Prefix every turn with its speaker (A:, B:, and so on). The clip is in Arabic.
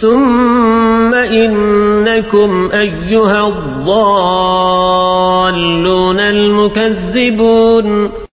A: ثُمَّ إِنَّكُمْ أَيُّهَا الضَّالُّونَ الْمُكَذِّبُونَ